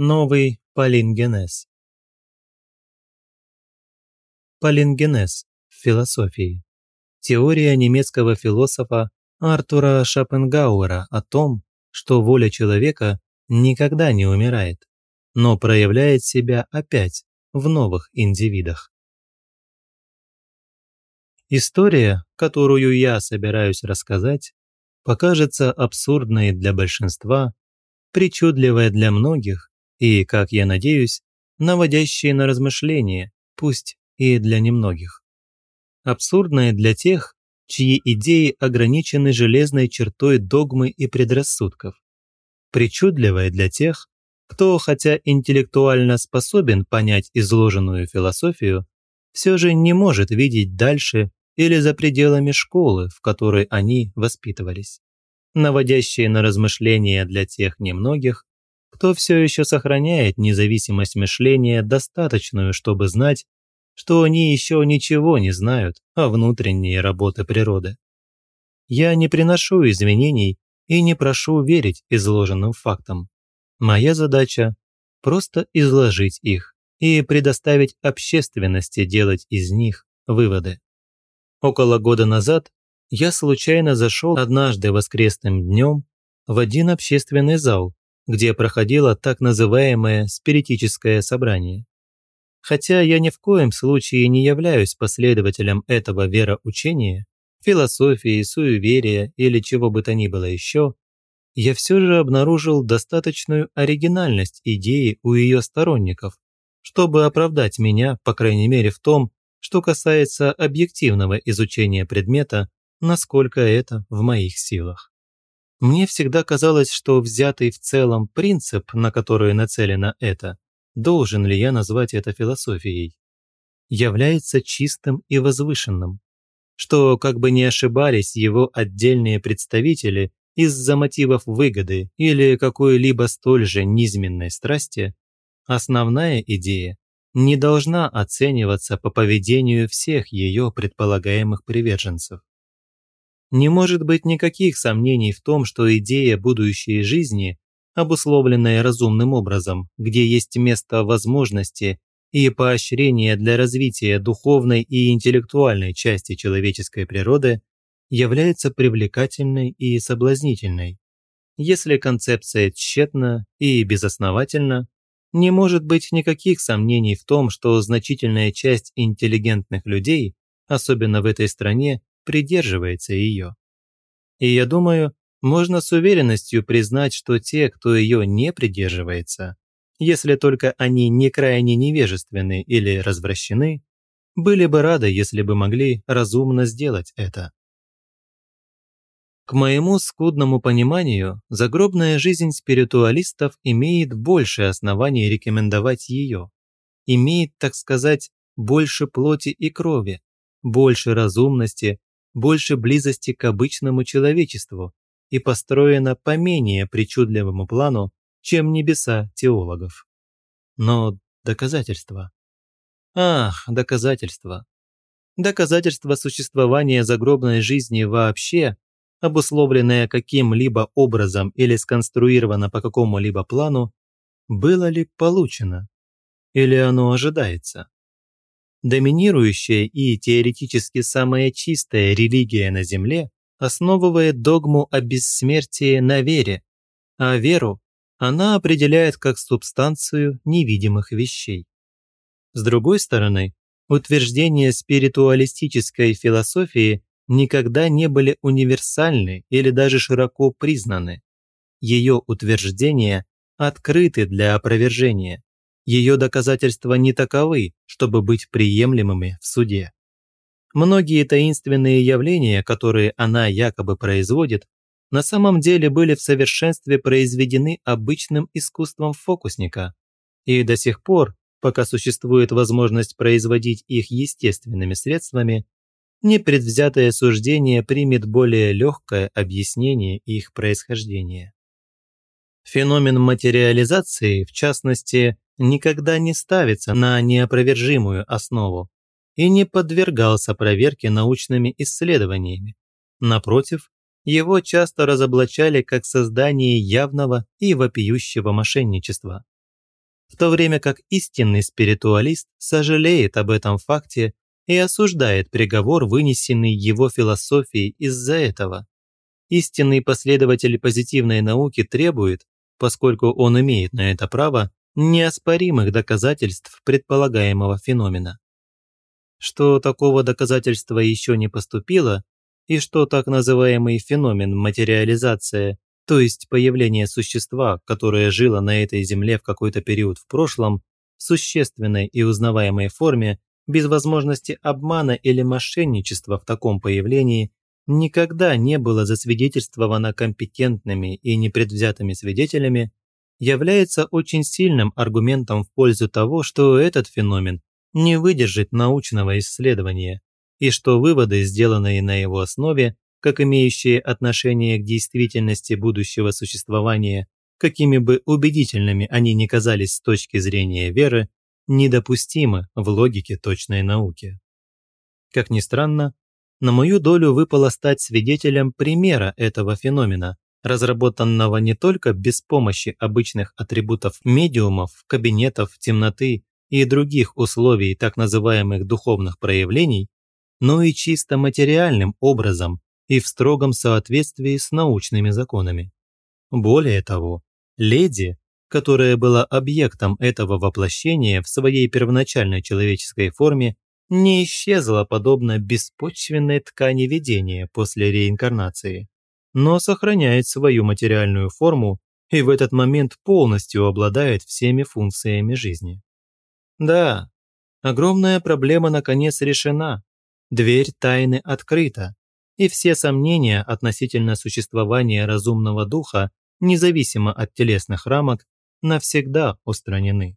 Новый палингенез. Палингенез в философии. Теория немецкого философа Артура Шопенгауэра о том, что воля человека никогда не умирает, но проявляет себя опять в новых индивидах. История, которую я собираюсь рассказать, покажется абсурдной для большинства, причудливой для многих и, как я надеюсь, наводящие на размышления, пусть и для немногих. Абсурдное для тех, чьи идеи ограничены железной чертой догмы и предрассудков. Причудливое для тех, кто, хотя интеллектуально способен понять изложенную философию, все же не может видеть дальше или за пределами школы, в которой они воспитывались. Наводящие на размышления для тех немногих, кто все еще сохраняет независимость мышления достаточную, чтобы знать, что они еще ничего не знают о внутренней работе природы. Я не приношу извинений и не прошу верить изложенным фактам. Моя задача – просто изложить их и предоставить общественности делать из них выводы. Около года назад я случайно зашел однажды воскресным днем в один общественный зал, где проходило так называемое спиритическое собрание. Хотя я ни в коем случае не являюсь последователем этого вероучения, философии, суеверия или чего бы то ни было еще, я все же обнаружил достаточную оригинальность идеи у ее сторонников, чтобы оправдать меня, по крайней мере в том, что касается объективного изучения предмета, насколько это в моих силах. Мне всегда казалось, что взятый в целом принцип, на который нацелено это, должен ли я назвать это философией, является чистым и возвышенным, что, как бы не ошибались его отдельные представители из-за мотивов выгоды или какой-либо столь же низменной страсти, основная идея не должна оцениваться по поведению всех ее предполагаемых приверженцев. Не может быть никаких сомнений в том, что идея будущей жизни, обусловленная разумным образом, где есть место возможности и поощрения для развития духовной и интеллектуальной части человеческой природы, является привлекательной и соблазнительной. Если концепция тщетна и безосновательна, не может быть никаких сомнений в том, что значительная часть интеллигентных людей, особенно в этой стране, придерживается ее. И я думаю, можно с уверенностью признать, что те, кто ее не придерживается, если только они не крайне невежественны или развращены, были бы рады, если бы могли разумно сделать это. К моему скудному пониманию, загробная жизнь спиритуалистов имеет больше оснований рекомендовать ее, имеет, так сказать, больше плоти и крови, больше разумности, больше близости к обычному человечеству и построена по менее причудливому плану, чем небеса теологов. Но доказательства. Ах, доказательства. Доказательства существования загробной жизни вообще, обусловленное каким-либо образом или сконструировано по какому-либо плану, было ли получено? Или оно ожидается? Доминирующая и теоретически самая чистая религия на Земле основывает догму о бессмертии на вере, а веру она определяет как субстанцию невидимых вещей. С другой стороны, утверждения спиритуалистической философии никогда не были универсальны или даже широко признаны. Ее утверждения открыты для опровержения ее доказательства не таковы, чтобы быть приемлемыми в суде. Многие таинственные явления, которые она якобы производит, на самом деле были в совершенстве произведены обычным искусством фокусника. И до сих пор, пока существует возможность производить их естественными средствами, непредвзятое суждение примет более легкое объяснение их происхождения. Феномен материализации, в частности, никогда не ставится на неопровержимую основу и не подвергался проверке научными исследованиями. Напротив, его часто разоблачали как создание явного и вопиющего мошенничества. в то время как истинный спиритуалист сожалеет об этом факте и осуждает приговор, вынесенный его философией из-за этого. Истинный последователь позитивной науки требует, поскольку он имеет на это право, неоспоримых доказательств предполагаемого феномена. Что такого доказательства еще не поступило, и что так называемый феномен материализация, то есть появление существа, которое жило на этой земле в какой-то период в прошлом, в существенной и узнаваемой форме, без возможности обмана или мошенничества в таком появлении, никогда не было засвидетельствовано компетентными и непредвзятыми свидетелями, является очень сильным аргументом в пользу того, что этот феномен не выдержит научного исследования, и что выводы, сделанные на его основе, как имеющие отношение к действительности будущего существования, какими бы убедительными они ни казались с точки зрения веры, недопустимы в логике точной науки. Как ни странно, на мою долю выпало стать свидетелем примера этого феномена, разработанного не только без помощи обычных атрибутов медиумов, кабинетов, темноты и других условий так называемых духовных проявлений, но и чисто материальным образом и в строгом соответствии с научными законами. Более того, леди, которая была объектом этого воплощения в своей первоначальной человеческой форме, не исчезла подобно беспочвенной ткани видения после реинкарнации, но сохраняет свою материальную форму и в этот момент полностью обладает всеми функциями жизни. Да, огромная проблема наконец решена, дверь тайны открыта, и все сомнения относительно существования разумного духа, независимо от телесных рамок, навсегда устранены.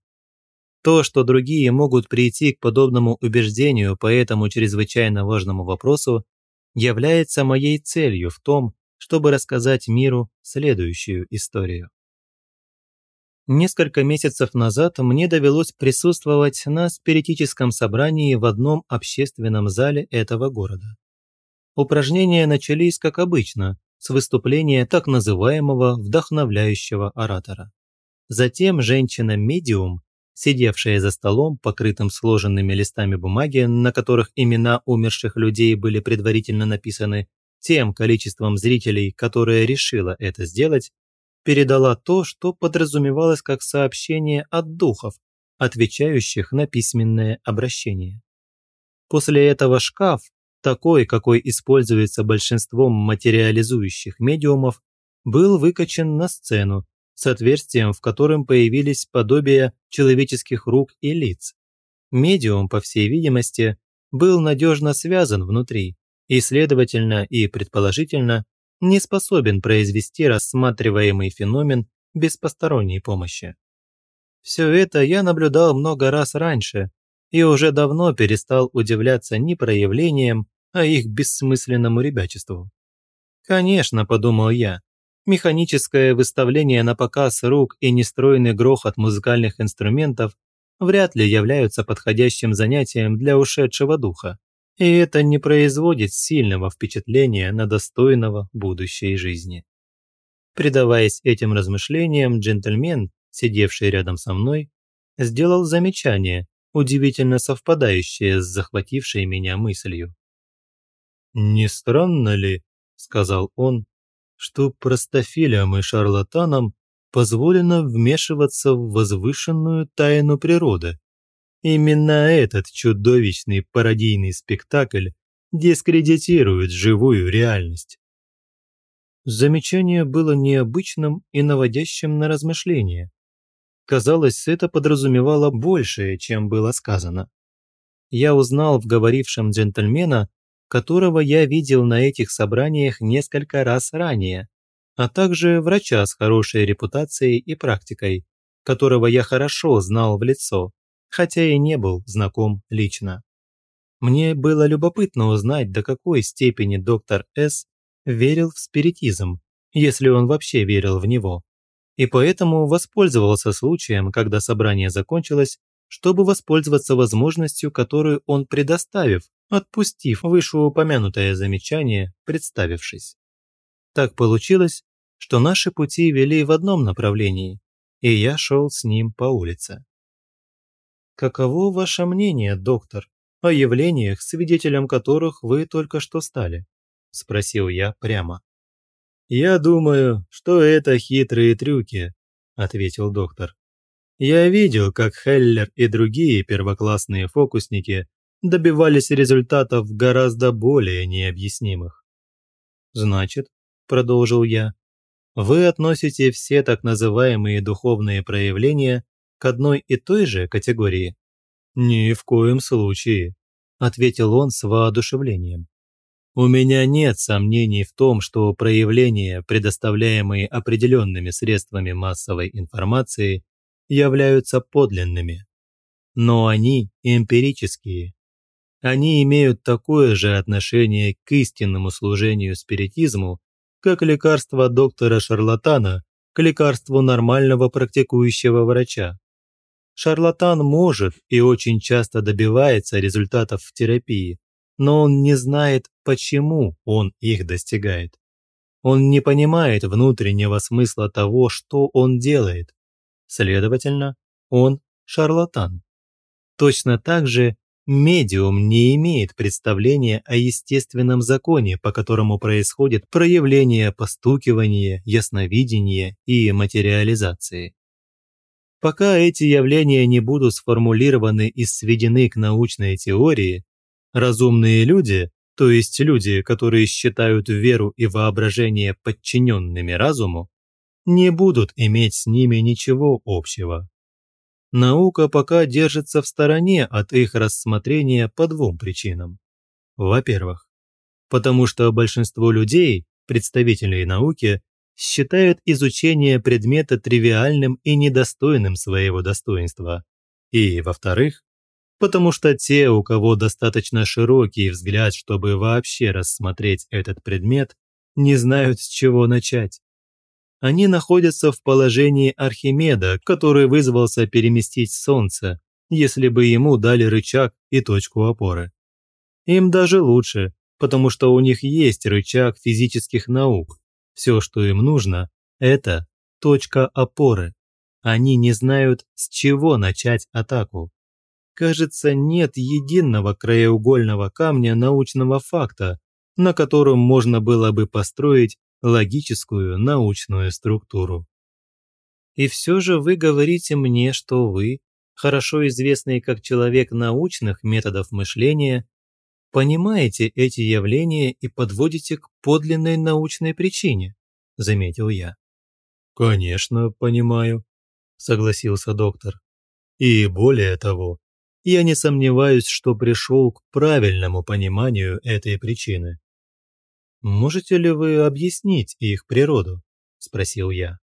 То, что другие могут прийти к подобному убеждению по этому чрезвычайно важному вопросу, является моей целью в том, чтобы рассказать миру следующую историю. Несколько месяцев назад мне довелось присутствовать на спиритическом собрании в одном общественном зале этого города. Упражнения начались, как обычно, с выступления так называемого вдохновляющего оратора. Затем женщина-медиум, сидевшая за столом, покрытым сложенными листами бумаги, на которых имена умерших людей были предварительно написаны, тем количеством зрителей, которое решило это сделать, передала то, что подразумевалось как сообщение от духов, отвечающих на письменное обращение. После этого шкаф, такой, какой используется большинством материализующих медиумов, был выкачан на сцену с отверстием, в котором появились подобия человеческих рук и лиц. Медиум, по всей видимости, был надежно связан внутри и, следовательно, и предположительно, не способен произвести рассматриваемый феномен без посторонней помощи. Все это я наблюдал много раз раньше и уже давно перестал удивляться не проявлениям, а их бессмысленному ребячеству. Конечно, подумал я, механическое выставление на показ рук и нестройный грохот музыкальных инструментов вряд ли являются подходящим занятием для ушедшего духа и это не производит сильного впечатления на достойного будущей жизни. Предаваясь этим размышлениям, джентльмен, сидевший рядом со мной, сделал замечание, удивительно совпадающее с захватившей меня мыслью. «Не странно ли, — сказал он, — что простофилям и шарлатанам позволено вмешиваться в возвышенную тайну природы, Именно этот чудовищный пародийный спектакль дискредитирует живую реальность. Замечание было необычным и наводящим на размышления. Казалось, это подразумевало большее, чем было сказано. Я узнал в говорившем джентльмена, которого я видел на этих собраниях несколько раз ранее, а также врача с хорошей репутацией и практикой, которого я хорошо знал в лицо хотя и не был знаком лично. Мне было любопытно узнать, до какой степени доктор С. верил в спиритизм, если он вообще верил в него. И поэтому воспользовался случаем, когда собрание закончилось, чтобы воспользоваться возможностью, которую он предоставив, отпустив вышеупомянутое замечание, представившись. Так получилось, что наши пути вели в одном направлении, и я шел с ним по улице. «Каково ваше мнение, доктор, о явлениях, свидетелем которых вы только что стали?» – спросил я прямо. «Я думаю, что это хитрые трюки», – ответил доктор. «Я видел, как Хеллер и другие первоклассные фокусники добивались результатов гораздо более необъяснимых». «Значит», – продолжил я, – «вы относите все так называемые духовные проявления к одной и той же категории?» «Ни в коем случае», – ответил он с воодушевлением. У меня нет сомнений в том, что проявления, предоставляемые определенными средствами массовой информации, являются подлинными. Но они эмпирические. Они имеют такое же отношение к истинному служению спиритизму, как лекарство доктора-шарлатана к лекарству нормального практикующего врача. Шарлатан может и очень часто добивается результатов в терапии, но он не знает, почему он их достигает. Он не понимает внутреннего смысла того, что он делает. Следовательно, он шарлатан. Точно так же медиум не имеет представления о естественном законе, по которому происходит проявление постукивания, ясновидения и материализации. Пока эти явления не будут сформулированы и сведены к научной теории, Разумные люди, то есть люди, которые считают веру и воображение подчиненными разуму, не будут иметь с ними ничего общего. Наука пока держится в стороне от их рассмотрения по двум причинам. Во-первых, потому что большинство людей, представителей науки, считают изучение предмета тривиальным и недостойным своего достоинства. И, во-вторых, потому что те, у кого достаточно широкий взгляд, чтобы вообще рассмотреть этот предмет, не знают, с чего начать. Они находятся в положении Архимеда, который вызвался переместить Солнце, если бы ему дали рычаг и точку опоры. Им даже лучше, потому что у них есть рычаг физических наук. Все, что им нужно, это точка опоры. Они не знают, с чего начать атаку кажется, нет единого краеугольного камня научного факта, на котором можно было бы построить логическую научную структуру. И все же вы говорите мне, что вы, хорошо известный как человек научных методов мышления, понимаете эти явления и подводите к подлинной научной причине, заметил я. Конечно, понимаю, согласился доктор. И более того, я не сомневаюсь, что пришел к правильному пониманию этой причины. «Можете ли вы объяснить их природу?» – спросил я.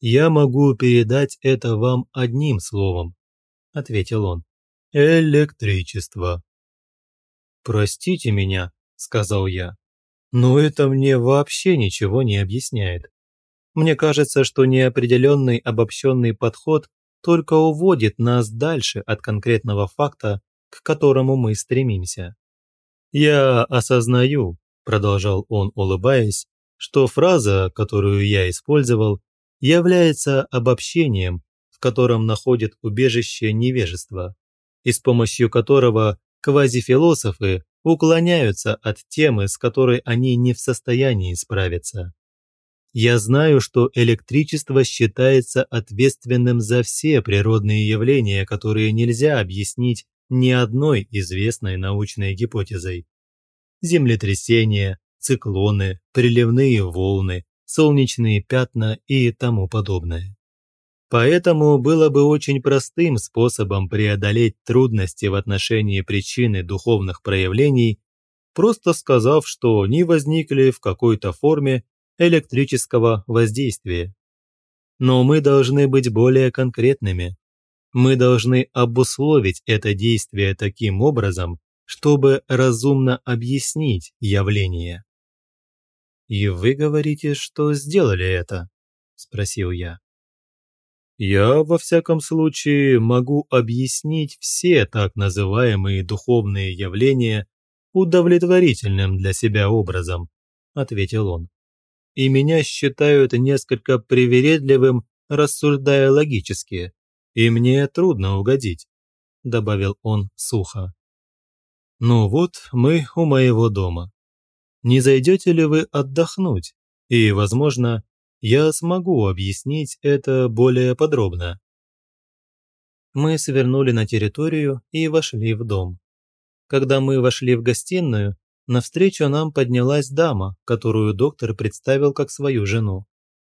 «Я могу передать это вам одним словом», – ответил он. «Электричество». «Простите меня», – сказал я, – «но это мне вообще ничего не объясняет. Мне кажется, что неопределенный обобщенный подход только уводит нас дальше от конкретного факта, к которому мы стремимся. «Я осознаю», – продолжал он, улыбаясь, что фраза, которую я использовал, является обобщением, в котором находит убежище невежество, и с помощью которого квазифилософы уклоняются от темы, с которой они не в состоянии справиться. Я знаю, что электричество считается ответственным за все природные явления, которые нельзя объяснить ни одной известной научной гипотезой. Землетрясения, циклоны, приливные волны, солнечные пятна и тому подобное. Поэтому было бы очень простым способом преодолеть трудности в отношении причины духовных проявлений, просто сказав, что они возникли в какой-то форме электрического воздействия. Но мы должны быть более конкретными. Мы должны обусловить это действие таким образом, чтобы разумно объяснить явление. «И вы говорите, что сделали это?» – спросил я. «Я, во всяком случае, могу объяснить все так называемые духовные явления удовлетворительным для себя образом», – ответил он и меня считают несколько привередливым рассуждая логически, и мне трудно угодить», – добавил он сухо. «Ну вот, мы у моего дома. Не зайдете ли вы отдохнуть? И, возможно, я смогу объяснить это более подробно». Мы свернули на территорию и вошли в дом. Когда мы вошли в гостиную, навстречу нам поднялась дама, которую доктор представил как свою жену.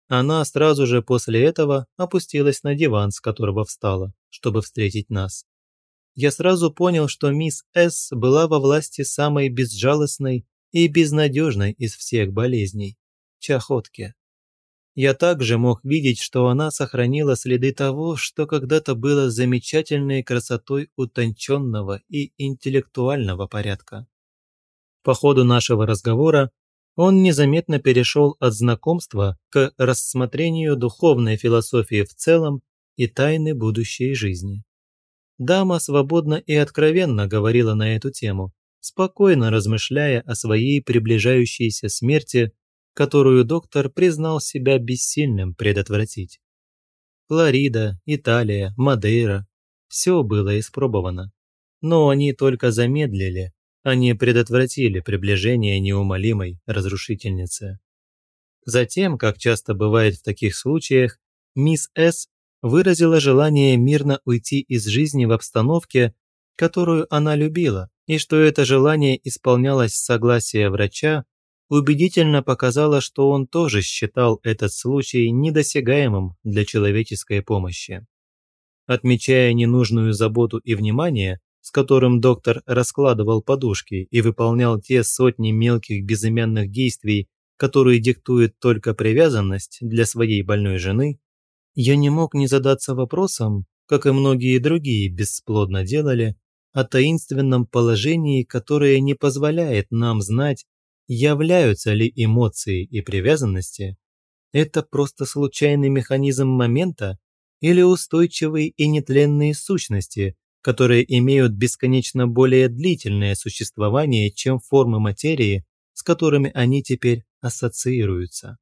Она сразу же после этого опустилась на диван, с которого встала, чтобы встретить нас. Я сразу понял, что мисс С. была во власти самой безжалостной и безнадежной из всех болезней – чахотки. Я также мог видеть, что она сохранила следы того, что когда-то было замечательной красотой утонченного и интеллектуального порядка. По ходу нашего разговора он незаметно перешел от знакомства к рассмотрению духовной философии в целом и тайны будущей жизни. Дама свободно и откровенно говорила на эту тему, спокойно размышляя о своей приближающейся смерти которую доктор признал себя бессильным предотвратить. Флорида, Италия, Мадейра – все было испробовано. Но они только замедлили, а не предотвратили приближение неумолимой разрушительницы. Затем, как часто бывает в таких случаях, мисс С. выразила желание мирно уйти из жизни в обстановке, которую она любила, и что это желание исполнялось с согласия врача убедительно показала, что он тоже считал этот случай недосягаемым для человеческой помощи. Отмечая ненужную заботу и внимание, с которым доктор раскладывал подушки и выполнял те сотни мелких безымянных действий, которые диктует только привязанность для своей больной жены, я не мог не задаться вопросом, как и многие другие бесплодно делали, о таинственном положении, которое не позволяет нам знать, являются ли эмоции и привязанности, это просто случайный механизм момента или устойчивые и нетленные сущности, которые имеют бесконечно более длительное существование, чем формы материи, с которыми они теперь ассоциируются.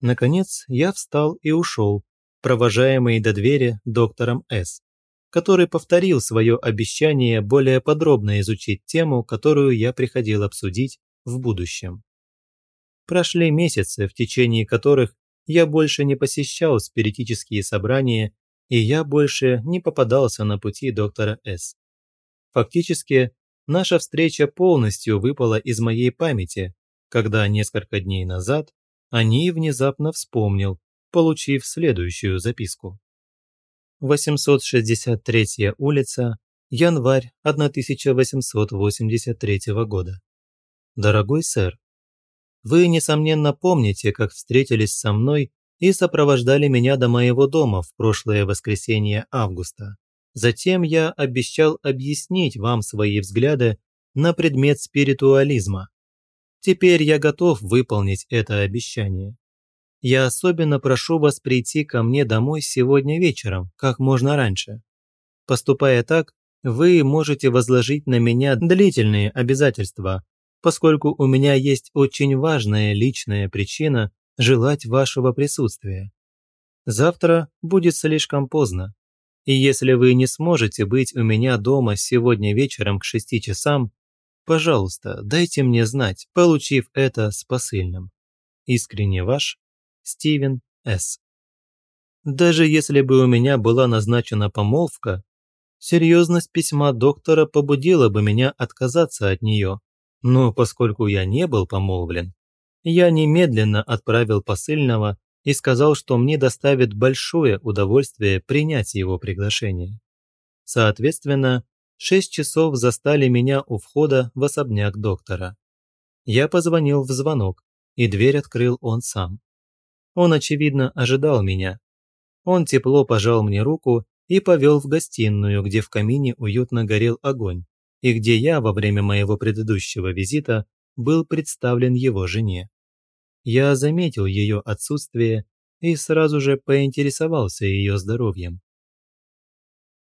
Наконец, я встал и ушел, провожаемый до двери доктором С., который повторил свое обещание более подробно изучить тему, которую я приходил обсудить в будущем. Прошли месяцы, в течение которых я больше не посещал спиритические собрания, и я больше не попадался на пути доктора С. Фактически, наша встреча полностью выпала из моей памяти, когда несколько дней назад о ней внезапно вспомнил, получив следующую записку. 863 улица, январь 1883 года. Дорогой сэр, вы, несомненно, помните, как встретились со мной и сопровождали меня до моего дома в прошлое воскресенье августа. Затем я обещал объяснить вам свои взгляды на предмет спиритуализма. Теперь я готов выполнить это обещание. Я особенно прошу вас прийти ко мне домой сегодня вечером, как можно раньше. Поступая так, вы можете возложить на меня длительные обязательства, поскольку у меня есть очень важная личная причина желать вашего присутствия. Завтра будет слишком поздно, и если вы не сможете быть у меня дома сегодня вечером к шести часам, пожалуйста, дайте мне знать, получив это с посыльным. Искренне ваш, Стивен С. Даже если бы у меня была назначена помолвка, серьезность письма доктора побудила бы меня отказаться от нее, но поскольку я не был помолвлен, я немедленно отправил посыльного и сказал, что мне доставит большое удовольствие принять его приглашение. Соответственно, шесть часов застали меня у входа в особняк доктора. Я позвонил в звонок, и дверь открыл он сам. Он, очевидно, ожидал меня. Он тепло пожал мне руку и повел в гостиную, где в камине уютно горел огонь, и где я во время моего предыдущего визита был представлен его жене. Я заметил ее отсутствие и сразу же поинтересовался ее здоровьем.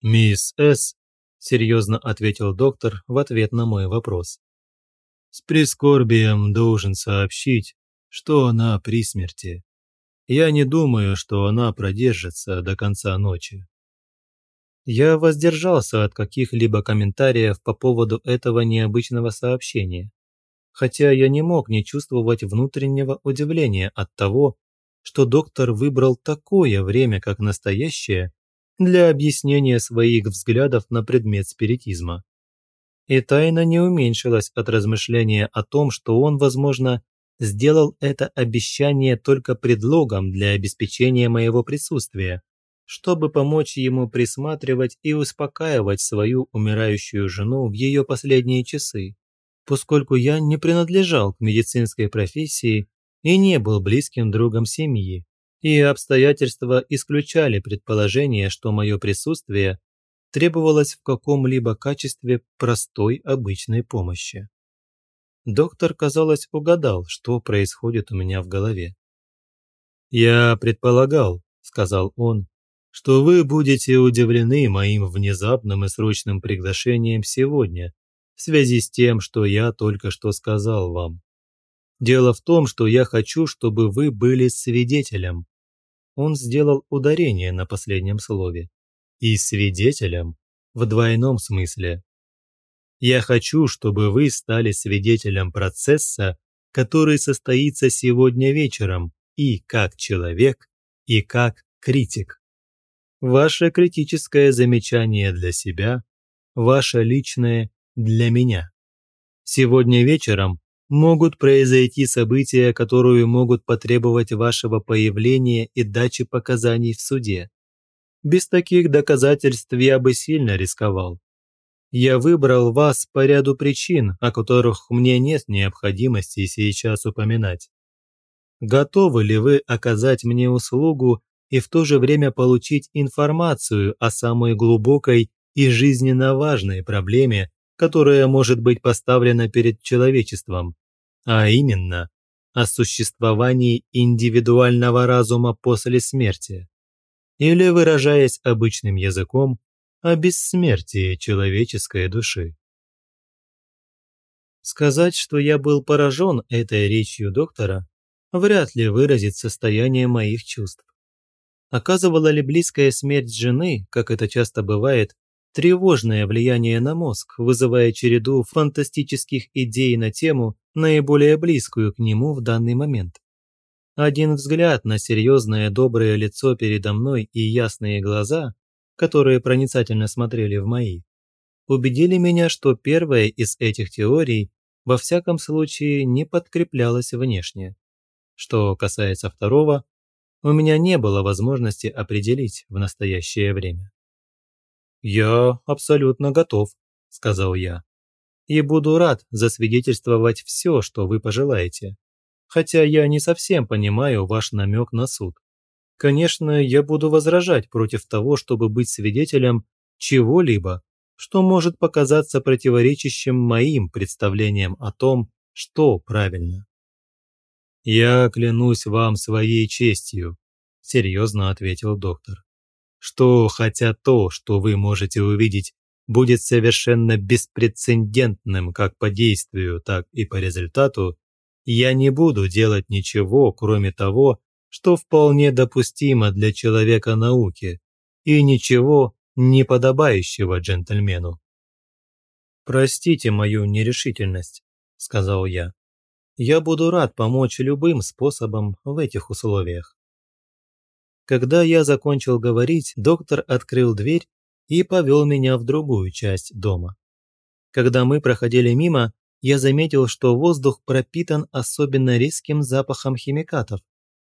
«Мисс С», – серьезно ответил доктор в ответ на мой вопрос. «С прискорбием должен сообщить, что она при смерти. Я не думаю, что она продержится до конца ночи. Я воздержался от каких-либо комментариев по поводу этого необычного сообщения, хотя я не мог не чувствовать внутреннего удивления от того, что доктор выбрал такое время, как настоящее, для объяснения своих взглядов на предмет спиритизма. И тайна не уменьшилась от размышления о том, что он, возможно, сделал это обещание только предлогом для обеспечения моего присутствия, чтобы помочь ему присматривать и успокаивать свою умирающую жену в ее последние часы, поскольку я не принадлежал к медицинской профессии и не был близким другом семьи, и обстоятельства исключали предположение, что мое присутствие требовалось в каком-либо качестве простой обычной помощи. Доктор, казалось, угадал, что происходит у меня в голове. «Я предполагал», – сказал он, что вы будете удивлены моим внезапным и срочным приглашением сегодня в связи с тем, что я только что сказал вам. Дело в том, что я хочу, чтобы вы были свидетелем. Он сделал ударение на последнем слове. И свидетелем в двойном смысле. Я хочу, чтобы вы стали свидетелем процесса, который состоится сегодня вечером и как человек, и как критик. Ваше критическое замечание для себя, ваше личное для меня. Сегодня вечером могут произойти события, которые могут потребовать вашего появления и дачи показаний в суде. Без таких доказательств я бы сильно рисковал. Я выбрал вас по ряду причин, о которых мне нет необходимости сейчас упоминать. Готовы ли вы оказать мне услугу и в то же время получить информацию о самой глубокой и жизненно важной проблеме, которая может быть поставлена перед человечеством, а именно о существовании индивидуального разума после смерти. Или, выражаясь обычным языком, о бессмертии человеческой души. Сказать, что я был поражен этой речью доктора, вряд ли выразит состояние моих чувств. Оказывала ли близкая смерть жены, как это часто бывает, тревожное влияние на мозг, вызывая череду фантастических идей на тему, наиболее близкую к нему в данный момент? Один взгляд на серьезное доброе лицо передо мной и ясные глаза, которые проницательно смотрели в мои, убедили меня, что первая из этих теорий во всяком случае не подкреплялась внешне. Что касается второго, у меня не было возможности определить в настоящее время. «Я абсолютно готов», – сказал я. «И буду рад засвидетельствовать все, что вы пожелаете. Хотя я не совсем понимаю ваш намек на суд. Конечно, я буду возражать против того, чтобы быть свидетелем чего-либо, что может показаться противоречащим моим представлениям о том, что правильно. «Я клянусь вам своей честью», – серьезно ответил доктор, «что хотя то, что вы можете увидеть, будет совершенно беспрецедентным как по действию, так и по результату, я не буду делать ничего, кроме того, что вполне допустимо для человека науки, и ничего не подобающего джентльмену. «Простите мою нерешительность», – сказал я. Я буду рад помочь любым способом в этих условиях. Когда я закончил говорить, доктор открыл дверь и повел меня в другую часть дома. Когда мы проходили мимо, я заметил, что воздух пропитан особенно резким запахом химикатов.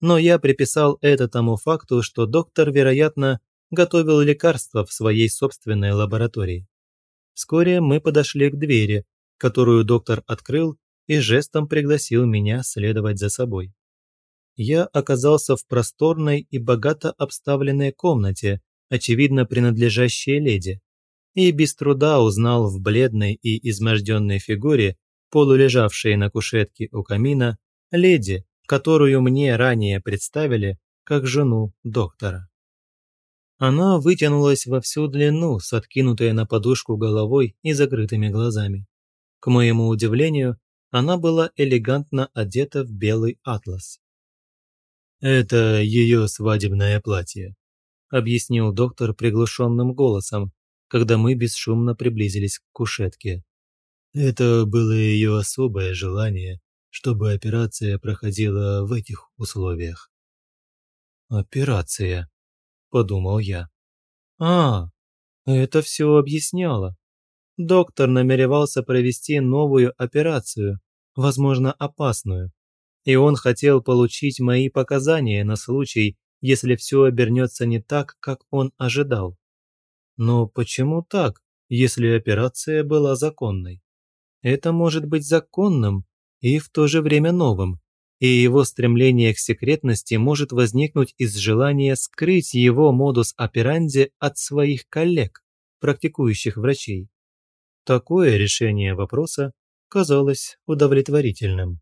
Но я приписал это тому факту, что доктор, вероятно, готовил лекарства в своей собственной лаборатории. Вскоре мы подошли к двери, которую доктор открыл и жестом пригласил меня следовать за собой. Я оказался в просторной и богато обставленной комнате, очевидно принадлежащей леди, и без труда узнал в бледной и изможденной фигуре, полулежавшей на кушетке у камина, леди, которую мне ранее представили как жену доктора. Она вытянулась во всю длину с откинутой на подушку головой и закрытыми глазами. К моему удивлению, она была элегантно одета в белый атлас. Это ее свадебное платье», – объяснил доктор приглушенным голосом, когда мы бесшумно приблизились к кушетке. Это было ее особое желание, чтобы операция проходила в этих условиях. «Операция», – подумал я. «А, это все объясняло. Доктор намеревался провести новую операцию, возможно, опасную, и он хотел получить мои показания на случай, если все обернется не так, как он ожидал. Но почему так, если операция была законной? Это может быть законным и в то же время новым, и его стремление к секретности может возникнуть из желания скрыть его модус операнди от своих коллег, практикующих врачей. Такое решение вопроса казалось удовлетворительным.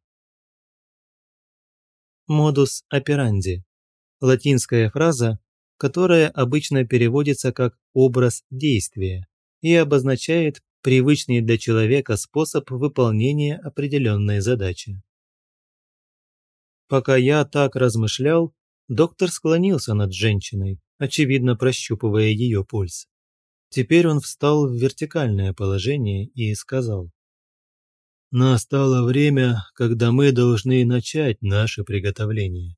Модус операнди – латинская фраза, которая обычно переводится как «образ действия» и обозначает привычный для человека способ выполнения определенной задачи. Пока я так размышлял, доктор склонился над женщиной, очевидно прощупывая ее пульс. Теперь он встал в вертикальное положение и сказал. «Настало время, когда мы должны начать наше приготовление.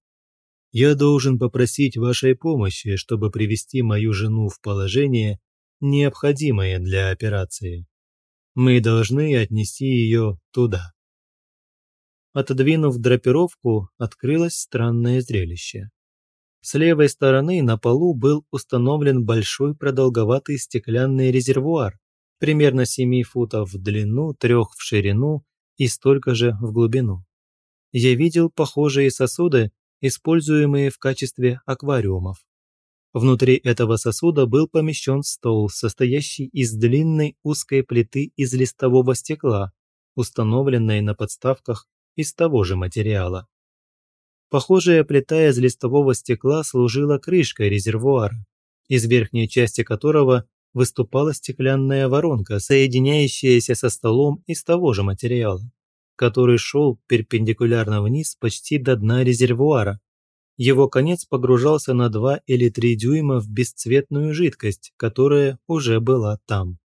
Я должен попросить вашей помощи, чтобы привести мою жену в положение, необходимое для операции мы должны отнести ее туда. Отодвинув драпировку, открылось странное зрелище. С левой стороны на полу был установлен большой продолговатый стеклянный резервуар, примерно 7 футов в длину, 3 в ширину и столько же в глубину. Я видел похожие сосуды, используемые в качестве аквариумов. Внутри этого сосуда был помещен стол, состоящий из длинной узкой плиты из листового стекла, установленной на подставках из того же материала. Похожая плита из листового стекла служила крышкой резервуара, из верхней части которого выступала стеклянная воронка, соединяющаяся со столом из того же материала, который шел перпендикулярно вниз почти до дна резервуара, его конец погружался на 2 или 3 дюйма в бесцветную жидкость, которая уже была там.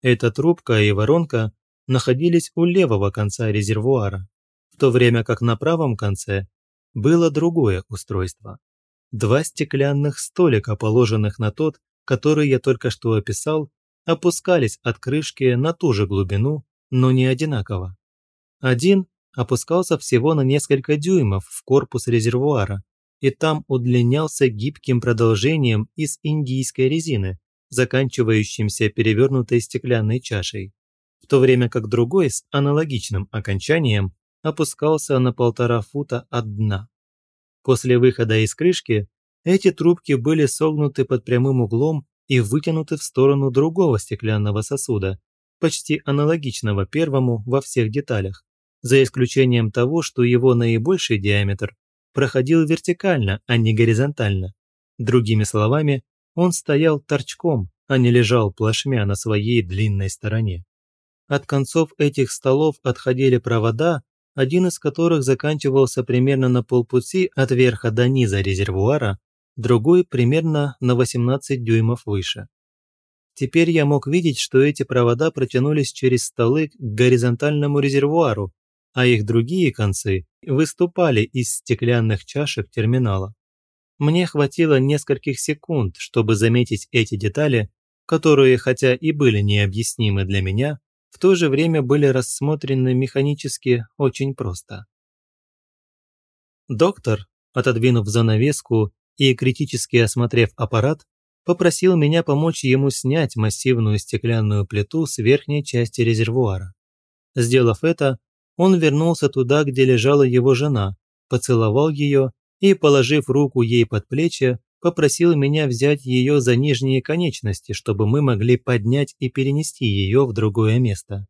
Эта трубка и воронка находились у левого конца резервуара, в то время как на правом конце было другое устройство. Два стеклянных столика, положенных на тот, который я только что описал, опускались от крышки на ту же глубину, но не одинаково. Один опускался всего на несколько дюймов в корпус резервуара, и там удлинялся гибким продолжением из индийской резины, заканчивающимся перевернутой стеклянной чашей, в то время как другой с аналогичным окончанием опускался на полтора фута от дна. После выхода из крышки эти трубки были согнуты под прямым углом и вытянуты в сторону другого стеклянного сосуда, почти аналогичного первому во всех деталях, за исключением того, что его наибольший диаметр проходил вертикально, а не горизонтально. Другими словами, он стоял торчком, а не лежал плашмя на своей длинной стороне. От концов этих столов отходили провода, один из которых заканчивался примерно на полпути от верха до низа резервуара, другой примерно на 18 дюймов выше. Теперь я мог видеть, что эти провода протянулись через столы к горизонтальному резервуару, а их другие концы выступали из стеклянных чашек терминала. Мне хватило нескольких секунд, чтобы заметить эти детали, которые, хотя и были необъяснимы для меня, в то же время были рассмотрены механически очень просто. Доктор, отодвинув занавеску и критически осмотрев аппарат, попросил меня помочь ему снять массивную стеклянную плиту с верхней части резервуара. Сделав это, он вернулся туда, где лежала его жена, поцеловал ее и, положив руку ей под плечи, попросил меня взять ее за нижние конечности, чтобы мы могли поднять и перенести ее в другое место.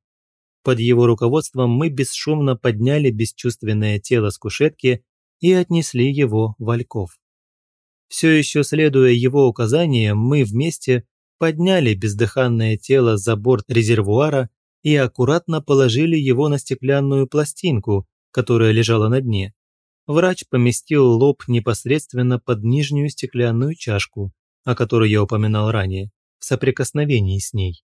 Под его руководством мы бесшумно подняли бесчувственное тело с кушетки и отнесли его в Ольков. Все еще следуя его указаниям, мы вместе подняли бездыханное тело за борт резервуара и аккуратно положили его на стеклянную пластинку, которая лежала на дне. Врач поместил лоб непосредственно под нижнюю стеклянную чашку, о которой я упоминал ранее, в соприкосновении с ней.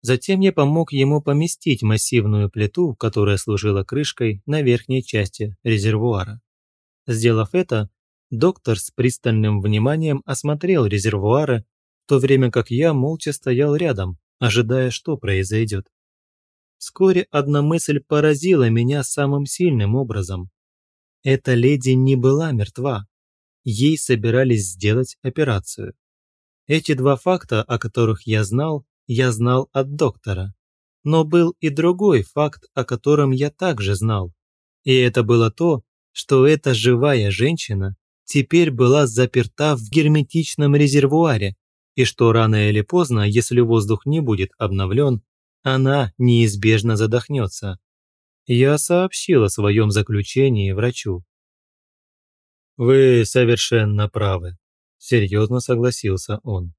Затем я помог ему поместить массивную плиту, которая служила крышкой на верхней части резервуара. Сделав это, доктор с пристальным вниманием осмотрел резервуары, в то время как я молча стоял рядом, ожидая, что произойдет. Вскоре одна мысль поразила меня самым сильным образом. Эта леди не была мертва. Ей собирались сделать операцию. Эти два факта, о которых я знал, я знал от доктора. Но был и другой факт, о котором я также знал. И это было то, что эта живая женщина теперь была заперта в герметичном резервуаре, и что рано или поздно, если воздух не будет обновлен, она неизбежно задохнется. Я сообщил о своем заключении врачу. «Вы совершенно правы», – серьезно согласился он.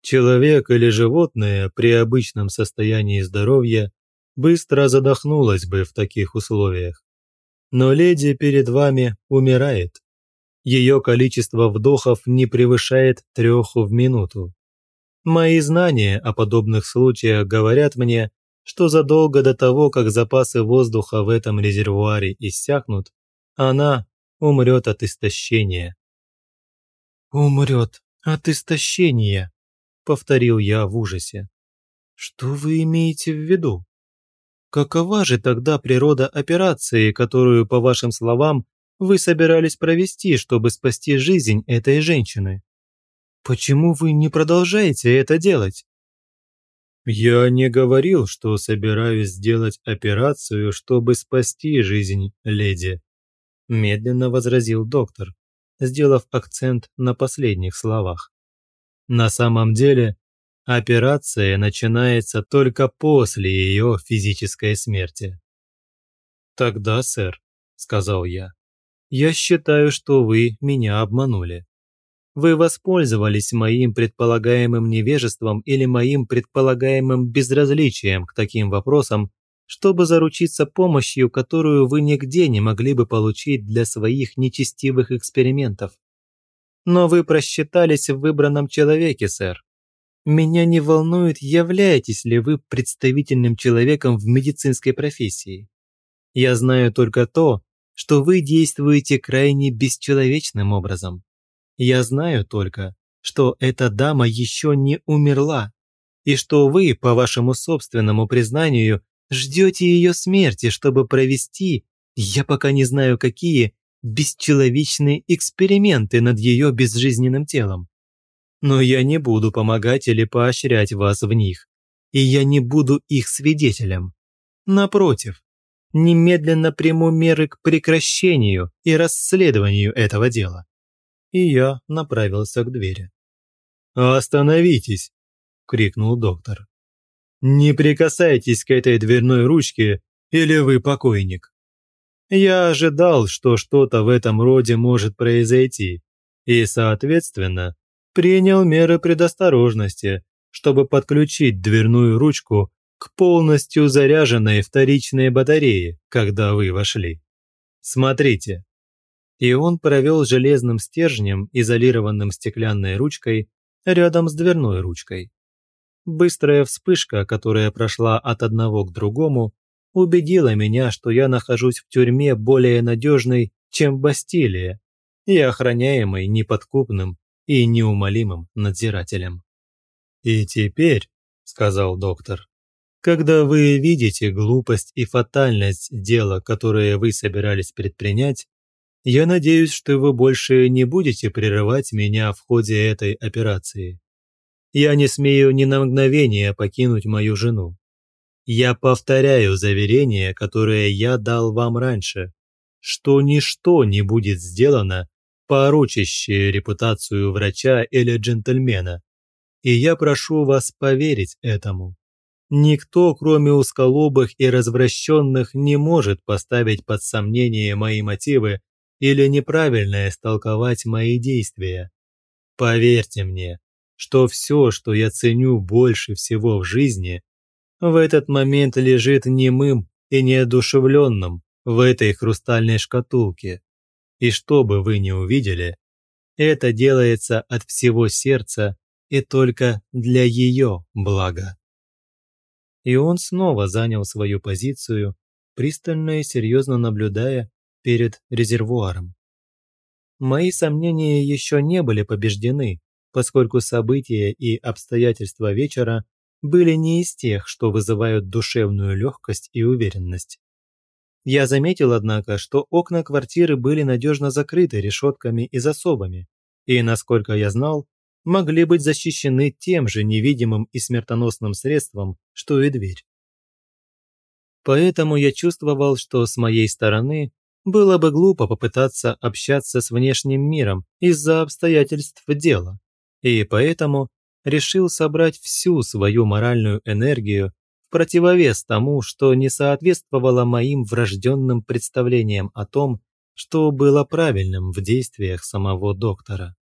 Человек или животное при обычном состоянии здоровья быстро задохнулось бы в таких условиях. Но леди перед вами умирает. Ее количество вдохов не превышает трех в минуту. Мои знания о подобных случаях говорят мне, что задолго до того, как запасы воздуха в этом резервуаре иссякнут, она умрет от истощения. «Умрет от истощения», повторил я в ужасе. Что вы имеете в виду? Какова же тогда природа операции, которую, по вашим словам, вы собирались провести, чтобы спасти жизнь этой женщины? Почему вы не продолжаете это делать? Я не говорил, что собираюсь сделать операцию, чтобы спасти жизнь леди, медленно возразил доктор, сделав акцент на последних словах. На самом деле, операция начинается только после ее физической смерти. «Тогда, сэр», – сказал я, – «я считаю, что вы меня обманули. Вы воспользовались моим предполагаемым невежеством или моим предполагаемым безразличием к таким вопросам, чтобы заручиться помощью, которую вы нигде не могли бы получить для своих нечестивых экспериментов. Но вы просчитались в выбранном человеке, сэр. Меня не волнует, являетесь ли вы представительным человеком в медицинской профессии. Я знаю только то, что вы действуете крайне бесчеловечным образом. Я знаю только, что эта дама еще не умерла, и что вы, по вашему собственному признанию, ждете ее смерти, чтобы провести, я пока не знаю какие, бесчеловечные эксперименты над ее безжизненным телом. Но я не буду помогать или поощрять вас в них, и я не буду их свидетелем. Напротив, немедленно приму меры к прекращению и расследованию этого дела. И я направился к двери. «Остановитесь!» – крикнул доктор. «Не прикасайтесь к этой дверной ручке, или вы покойник». Я ожидал, что что-то в этом роде может произойти, и, соответственно, принял меры предосторожности, чтобы подключить дверную ручку к полностью заряженной вторичной батарее, когда вы вошли. Смотрите. И он провел железным стержнем, изолированным стеклянной ручкой, рядом с дверной ручкой. Быстрая вспышка, которая прошла от одного к другому, убедила меня, что я нахожусь в тюрьме более надежной, чем в Бастилии, и охраняемой неподкупным и неумолимым надзирателем. «И теперь», – сказал доктор, – «когда вы видите глупость и фатальность дела, которое вы собирались предпринять, я надеюсь, что вы больше не будете прерывать меня в ходе этой операции. Я не смею ни на мгновение покинуть мою жену. Я повторяю заверение, которое я дал вам раньше, что ничто не будет сделано, порочащее репутацию врача или джентльмена. И я прошу вас поверить этому. Никто, кроме узколобых и развращенных, не может поставить под сомнение мои мотивы или неправильно истолковать мои действия. Поверьте мне, что все, что я ценю больше всего в жизни, в этот момент лежит немым и неодушевленным в этой хрустальной шкатулке. И что бы вы ни увидели, это делается от всего сердца и только для ее блага. И он снова занял свою позицию, пристально и серьезно наблюдая перед резервуаром. Мои сомнения еще не были побеждены, поскольку события и обстоятельства вечера были не из тех, что вызывают душевную легкость и уверенность. Я заметил, однако, что окна квартиры были надежно закрыты решетками и засовами, и, насколько я знал, могли быть защищены тем же невидимым и смертоносным средством, что и дверь. Поэтому я чувствовал, что с моей стороны было бы глупо попытаться общаться с внешним миром из-за обстоятельств дела, и поэтому решил собрать всю свою моральную энергию в противовес тому, что не соответствовало моим врожденным представлениям о том, что было правильным в действиях самого доктора.